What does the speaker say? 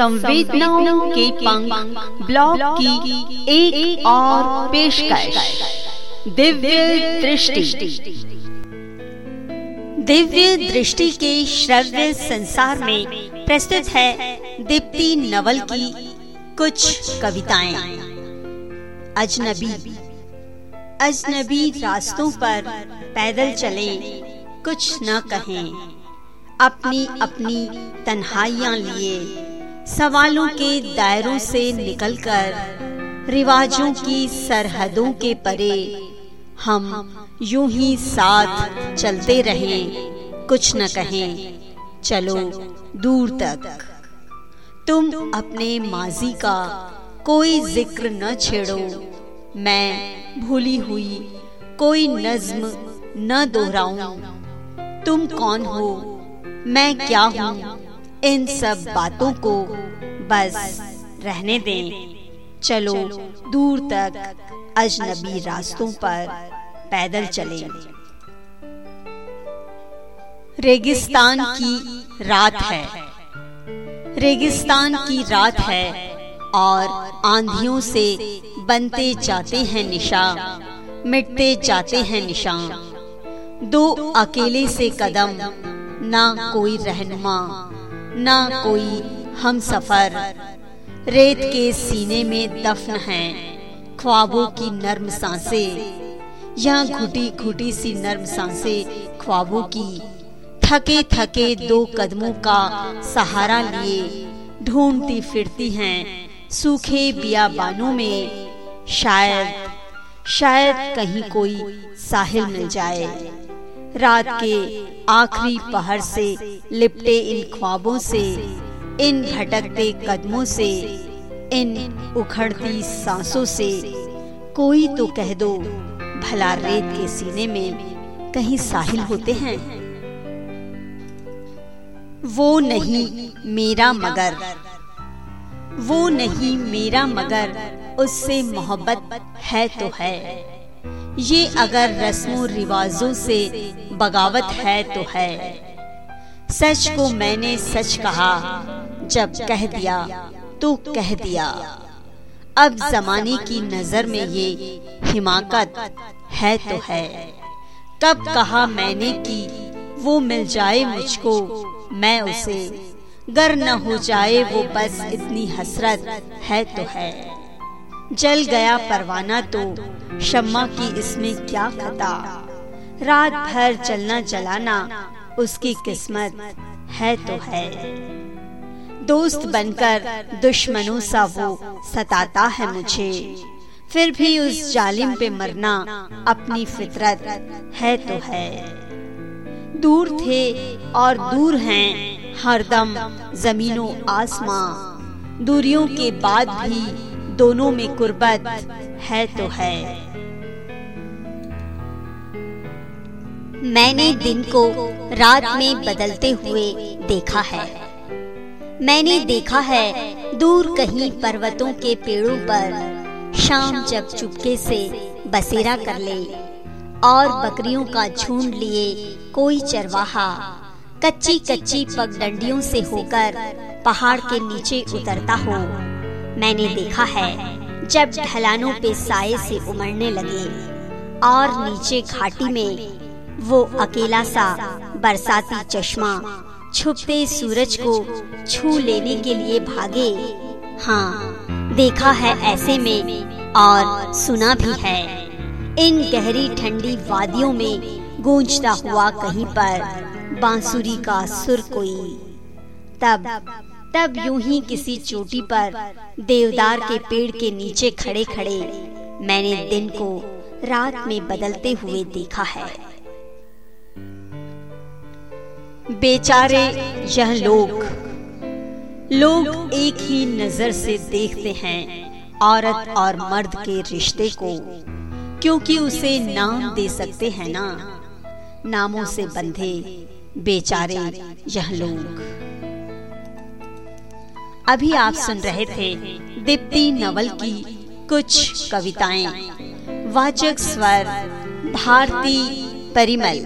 संवेदनाओं के पंख ब्लॉग की एक, एक और पेशकश। दिव्य दृष्टि। दिव्य दृष्टि के श्रव्य संसार में प्रस्तुत है दीप्ति नवल की कुछ कविताएँ। अजनबी। अजनबी रास्तों पर पैदल चले कुछ न कहें। अपनी अपनी तन्हाइयाँ लिए सवालों के दायरों से निकलकर, रिवाजों की सरहदों के परे, हम यूँ ही साथ चलते रहें, कुछ न कहें, चलो दूर तक। तुम अपने माजी का कोई ज़िक्र न छेड़ो, मैं भूली हुई कोई नज्म न दोहराऊं। तुम कौन हो, मैं क्या हूँ इन सब बातों को बस रहने दें। चलो दूर तक अजनबी रास्तों पर पैदल चले। रेगिस्तान की रात है। रेगिस्तान की रात है और आंधियों से बनते जाते हैं निशा मिटते जाते हैं निशान। दो अकेले से कदम, ना कोई रहनुमा। ना कोई हम सफ़र। रेत के सीने में दफन है, ख्वाबों की नर्म साँसें। यहाँ घुटी घुटी सी नर्म साँसें ख्वाबों की। थके थके दो कदमों का सहारा लिए ढूंढती फिरती हैं सूखे बियाबानों में। शायद शायद कहीं कोई साहिल मिल जाए। रात के आखिरी पहर से लिपटे इन ख्वाबों से, इन भटकते कदमों से, इन उखड़ती सांसों से, कोई तो कह दो, भला रेत के सीने में कहीं साहिल होते हैं। वो नहीं मेरा मगर, वो नहीं मेरा मगर, उससे मोहब्बत है तो है। ये अगर रस्मों रिवाजों से बगावत है तो है। सच को मैंने सच कहा, जब कह दिया तो कह दिया। अब जमाने की नज़र में ये हिमाकत है तो है। कब कहा मैंने कि वो मिल जाए मुझको, मैं उसे। गर न हो जाए वो बस इतनी हसरत है तो है। जल गया परवाना तो शम्मा की इसमें क्या खता? रात भर चलना चलाना उसकी किस्मत है तो है। दोस्त बनकर दुश्मनों सा वो सताता है मुझे। फिर भी उस जालिम पे मरना अपनी फितरत है तो है। दूर थे और दूर हैं हरदम जमीनों आसमां। दूरियों के बाद भी दोनों में कुर्बत है तो है। मैंने दिन को रात में बदलते हुए देखा है। मैंने देखा है दूर कहीं पर्वतों के पेड़ों पर शाम जब चुपके से बसेरा कर ले और बकरियों का झुंड लिए कोई चरवाहा कच्ची कच्ची पगडंडियों से होकर पहाड़ के नीचे उतरता हो। मैंने देखा है, जब ढलानों पे साए से उमड़ने लगे और नीचे घाटी में वो अकेला सा बरसाती चश्मा छुपते सूरज को छू लेने के लिए भागे। हाँ देखा है ऐसे में और सुना भी है। इन गहरी ठंडी वादियों में गूंजता हुआ कहीं पर बांसुरी का सुर कोई। तब तब यूँ ही किसी चोटी पर देवदार के पेड़ के नीचे खड़े खड़े मैंने दिन को रात में बदलते हुए देखा है। बेचारे, यह लोग। लोग एक ही नज़र से देखते हैं, औरत और मर्द के रिश्ते को, क्योंकि उसे नाम दे सकते हैं ना। नामों से बंधे बेचारे, यह लोग। अभी आप सुन रहे थे दीप्ति नवल की कुछ कविताएँ। वाचक स्वर भारती परिमल।